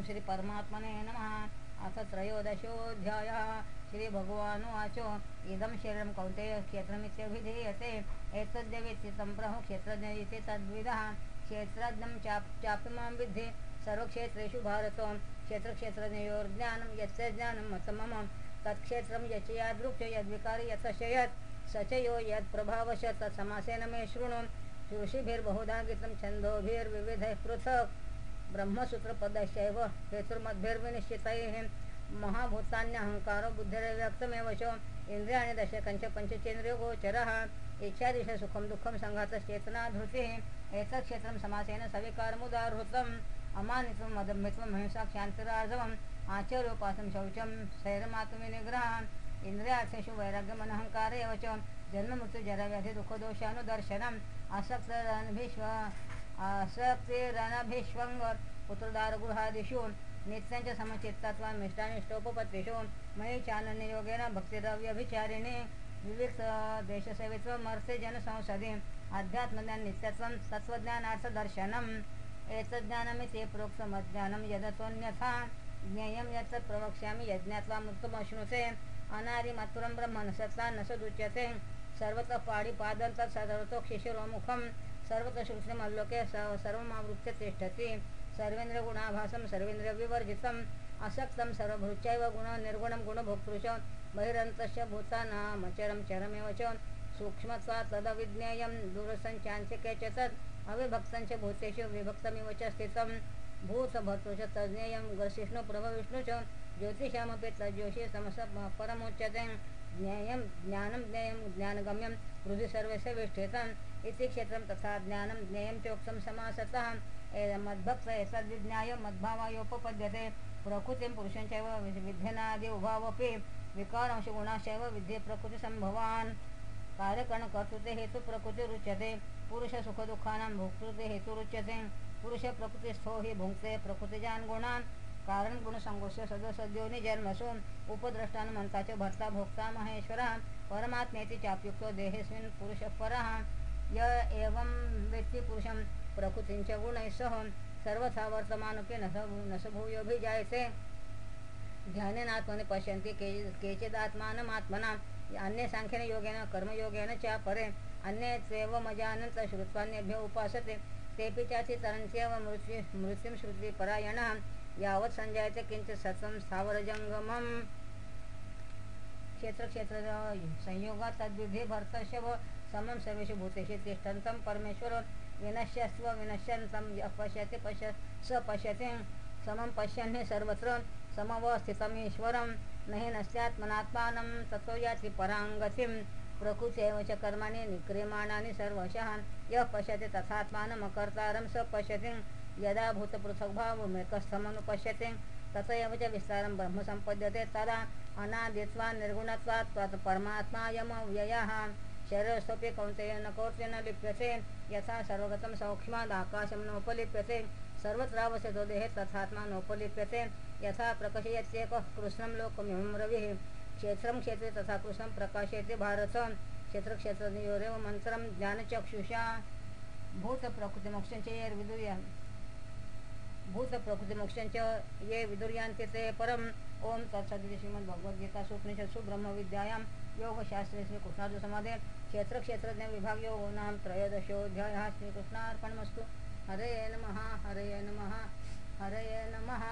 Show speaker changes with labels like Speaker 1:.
Speaker 1: ओम श्री परमात्मने नमः। अथ त्रयोदशोऽध्यायः। श्रीभगवानुवाचो इदं शरीरं कौन्तेय क्षेत्रमित्यभिधीयते। एतद्यवेत्ति प्रहो क्षेत्रज्ञ इति तद्विदः। क्षेत्रज्ञं चाप् चापि मां विद्धि। सर्वक्षेत्रेषु भारत। क्षेत्रक्षेत्रज्ञयोर्ज्ञानं यस्य ज्ञानं मतं मम तत्क्षेत्रं यच यादृक्ष च यद्विकारि यतश्च यत् स च यो यत्प्रभावश तत्समासेन मे शृणु। ऋषिभिर्बहुधा गीतं छन्दोभिर्विविधैः पृथक्। ब्रह्मसूत्रपदश्चैव हेतुर्मद्भिर्विनिश्चितैः महाभूतान्यहङ्कारो बुद्धिर्व्यक्तमेव च इन्द्रियाणि दशकञ्च पञ्चचेन्द्रियो गोचरः इच्छादिश सुखं दुःखं सङ्घातश्चेतना धृतिः एतत् क्षेत्रं समासेन सविकारमुदाहृतम् अमानित्वं मदम्भित्वं हिंसा क्षान्तिरार्जवम् आचर्योपासं शौचं शैरमात्मविनिग्रहान् इन्द्रियार्थेषु वैराग्यमनहङ्कार एव च जन्ममृत्युजराव्याधि दुःखदोषानुदर्शनम् आसक्तरनभिश्व आसक्तिरनभिष्वङ्ग पुत्रदारगृहादिषु नित्यांच्या समचित्तत्वा मिष्टानिष्टोपपत्तिषु मयि चानन्ययोगेन भक्तिद्रव्यभिचारिणे विविध देशसेवित्वम् अर्थे जनसंसदि अध्यात्मज्ञान नित्यत्वं तत्त्वज्ञानार्थदर्शनम् एतज्ज्ञानमिति प्रोक्तमज्ञानं यदतोऽन्यथा ज्ञेयं यत् प्रवक्ष्यामि यज्ञात्वामुक्तमश्नुते अनादिमत्पुरं ब्रह्मन् सत्ता न सदुच्यते सर्वतः पाडिपादं तत् सर्वतो शिशिरोमुखं सर्वतः श्रुतिमल्लोके सर्वमावृत्य तिष्ठति। सर्वेन्द्रगुणाभासं सर्वेन्द्रविवर्जितम् असक्तं सर्वभृत्यैव गुण निर्गुणं च बहिरन्तश्च भूतानामचरं चरमेव च सूक्ष्मत्वात् तदविज्ञेयं दूरसञ्चान्तिके च तद् अविभक्तञ्च भूतेषु विभक्तमिव च स्थितं भूतभर्तृ च तज्ज्ञेयं ग्रसिष्णु प्रभविष्णु च ज्योतिषामपि तज्जोषि समस परमुच्यते। ज्ञेयं ज्ञानं ज्ञेयं ज्ञानगम्यं हृदि सर्वस्य विष्ठितम् इति क्षेत्रं तथा ज्ञानं ज्ञेयं चोक्तं समासतः। मद्भक्त एतद्विज्ञाय मद्भावायोपपद्यते। प्रकृतिं पुरुषञ्चैव विध्यनादि उभावपि विकारांशगुणाश्चैव विद्ये प्रकृतिसम्भवान्। कार्यकरणकर्तृते हेतुप्रकृतिरुच्यते पुरुषसुखदुःखानां भोक्तृते हेतुरुच्यते पुरुषप्रकृतिस्थो हि भुङ्क्ते प्रकृतिजान् गुणान्। कारण गुणसंगोष्ठ सदसद्योनी जन्म असून उपद्रष्टान च भरता भोक्ता महेश्वरः परमात्मेति चाप्युक्तो देहेस्मिन पुरुष परहा य एवं व्यक्ती पुरुषम प्रकृतिञ्च गुणैसह सर्वथा वर्तमानोऽपि न स न स पश्यन्ति के केचिदात्मानमात्मना अन्य साङ्ख्येन योगेन कर्मयोगेन च परे अन्ये त्वेवमजानन्त श्रुत्वान्यभ्य उपासते. तेऽपि चाति तरन्त्येव मृत्यु मृत्युं श्रुतिपरायणः यावत् सञ्जायते किञ्चित् सत्वं स्थावरजङ्गमम्। क्षेत्रक्षेत्र संयोगात् तद्विधे भर्तस्य समं सर्वेषु भूतेषु तिष्ठन्तं परमेश्वर विनश्यस्व विनश्यन्तं यः पश्यति पश्य स पश्यति। समं पश्यन् हि सर्वत्र समवस्थितमीश्वरं न हि नस्यात्मनात्मानं ततो याति पराङ्गतिं। प्रकृत्यैव च कर्माणि निक्रियमाणानि सर्वशः। यः पश्यति तथात्मानमकर्तारं स पश्यति। यदा भूतपृथग्भावमेकस्थमनुपश्यते तत एव च विस्तारं ब्रह्म सम्पद्यते तदा अनादित्वा निर्गुणत्वात् त्वत् परमात्मायमव्ययः शरीरस्थोऽपि कौन्तेय न कौर्तेन लिप्यते यथा सर्वगतं सौक्ष्मादाकाशं नोपलिप्यते सर्वत्रावसतो देहे तथात्मा नोपलिप्यते यथा प्रकशयत्येकः कृष्णं लोकमिमं रविः। क्षेत्रं क्षेत्रे तथा कृष्णं प्रकाशयते भारत। क्षेत्रक्षेत्रयोरेव मन्त्रं ज्ञानचक्षुषा। भूतप्रकृतिमोक्षञ्च भूत प्रकृती भूतप्रकृतिमोक्षञ्च ये विदुर्यान्ति ते परम् ॐ तत्सदिति श्रीमद्भगवद्गीतासु उपनिषत्सु ब्रह्मविद्यायां योगशास्त्रे श्रीकृष्णार्जुसमाधे क्षेत्रक्षेत्रज्ञविभागयोगो नाम त्रयोदशोऽध्यायः। श्रीकृष्णार्पणमस्तु हरे नमः हरे नमः हरे नमः।